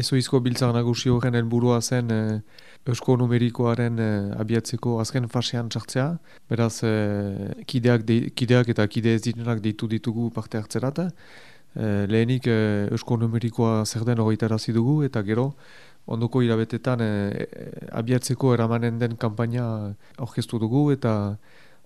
Ezoizko biltzak nagusi horren helburua zen e, eusko numerikoaren e, abiatzeko azken fasean txartzea. Beraz, e, kideak, de, kideak eta kide ez direnak deitu ditugu parte hartzerat. E, lehenik e, eusko numerikoa zer den horretarazi dugu eta gero ondoko irabetetan e, abiatzeko eramanen den kampaina orkestu dugu eta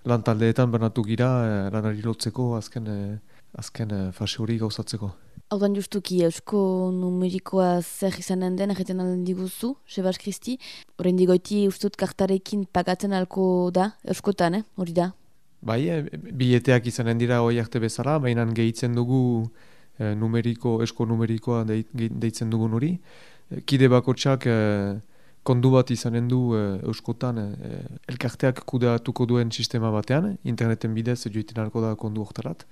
lan taldeetan banatu gira e, lanari lotzeko azken, e, azken e, fase hori gauzatzeko. Hau justuki eusko numerikoa zer izanen den egiten alden diguzu, Sebas Kristi. Horrein digoiti ustut kartarekin pagatzen alko da, euskotan, eh? hori da? Bai, e, bileteak izanen dira hoi arte bezala, baina gehitzen dugu e, numeriko, esko numerikoa deitzen dugun hori. Kide bakotsak e, kondu bat izanen du e, euskotan e, elkarteak kudeatuko duen sistema batean, interneten bidez joiten alko da kondu hortarat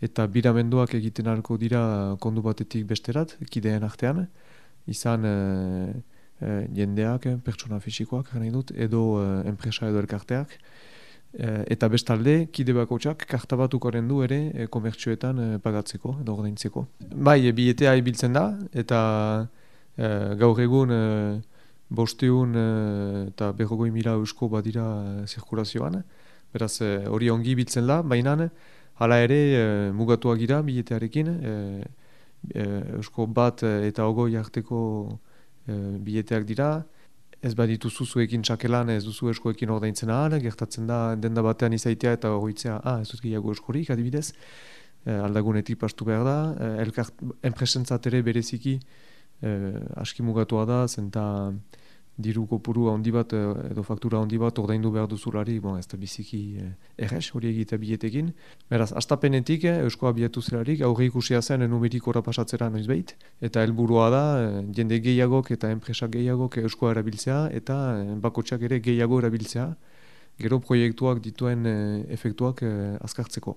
eta biramenduak egiten arko dira kondu batetik besterat, kideen artean, izan e, e, jendeak, pertsona fisikoak, gana dut, edo enpresa edo elkarteak, e, eta bestalde, kide bako txak, kartabatukoaren du ere, e, komertxoetan e, pagatzeko, edo ordaintzeko. Bai, e, bietea ibiltzen da, eta e, gaur egun, e, bosteun eta berrogoi mila eusko badira zirkulazioan, beraz, hori ongi ibiltzen da, baina, Hala ere, e, mugatuak gira biletearekin, e, e, eusko bat eta ogoi arteko e, bileteak dira, ez baditu zuzuekin txakelan ez duzu eskoekin ordaintzen ahal, gertatzen da denda batean izaitea eta horitzea, ah, ez dut gehiago eskorik, adibidez, e, aldagunetik pastu behar da, e, elkart, enpresentzat ere bereziki e, aski mugatua da, zenta diru kopuru handi bat eh, edo faktura handi bat ordaindu behar duzulari, bon, ez da biziki eh, erres hori egite bietekin. Beraz, astapenetik, eh, eusko abiatu zelarik, aurre ikusia zen numerik ora pasatzera noiz behit, eta helburua da, eh, jende gehiagok eta enpresa gehiagok euskoa erabiltzea, eta eh, bakotxak ere gehiago erabiltzea, gero proiektuak dituen eh, efektuak eh, azkartzeko.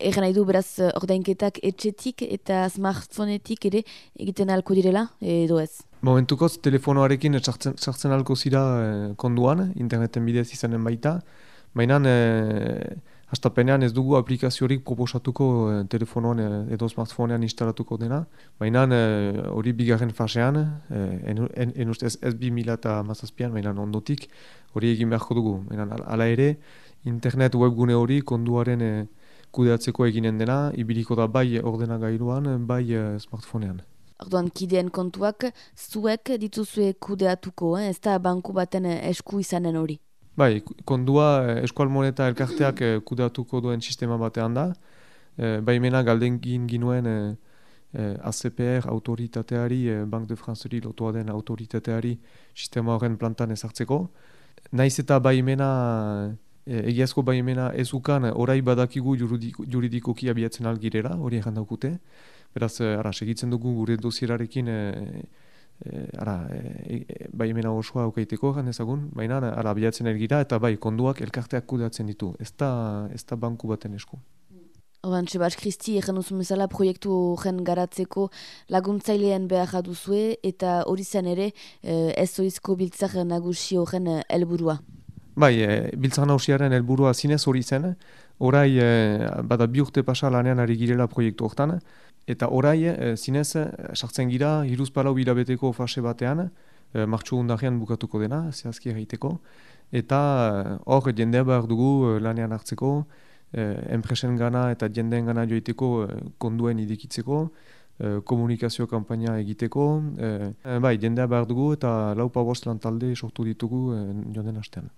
Egan nahi du beraz ordainketak etxetik eta smartphonetik ere egiten alko direla edo ez? Momentukoz telefonoarekin sartzen, sartzen alko zira eh, konduan, interneten bidez izanen baita, baina eh, hastapenean ez dugu aplikaziorik proposatuko eh, telefonoan eh, edo smartphonean instalatuko dena, baina eh, hori eh, bigarren fasean, eh, en, en, en ez bi mila eta mazazpian, baina ondotik hori egin beharko dugu. Baina ala ere, internet webgune hori konduaren eh, kudeatzeko eginen dena, ibiliko da bai ordenagailuan, bai uh, smartphonean. Orduan, kideen kontuak, zuek dituzue kudeatuko, eh? ez da banku baten eh, esku izanen hori? Bai, kondua eh, eskual moneta elkarteak kudeatuko duen sistema batean da. E, bai mena galden ginuen e, ACPR autoritateari, e, Bank de Franceri lotua den autoritateari sistema horren plantan ezartzeko. Naiz eta bai mena E, egiazko baimena ez ukan orai badakigu juridikoki abiatzen algirera, hori egin daukute. Beraz, e, ara, segitzen dugu gure dozierarekin e, e, ara, e, e, baimena osoa aukaiteko egin ezagun, baina ara, abiatzen algira eta bai, konduak elkarteak kudeatzen ditu. Ez da, ez da banku baten esku. Oban, Sebas Kristi, egin duzu bezala proiektu horren garatzeko laguntzailean behar duzue eta hori zen ere ez oizko biltzak nagusi horren helburua. Bai, e, biltzan hausiaren helburua zinez hori zen, orai e, bada bi urte pasa lanean ari girela proiektu hortan, eta orai e, zinez sartzen gira hiruz palau bilabeteko fase batean, e, martxu hundarrean bukatuko dena, zehazki egiteko, eta hor jendea behar dugu lanean hartzeko, e, enpresen gana eta jendeen gana joiteko konduen idikitzeko, komunikazio kampaina egiteko, bai, jendea behar dugu eta lau pabost lan talde sortu ditugu e, joan den hastean.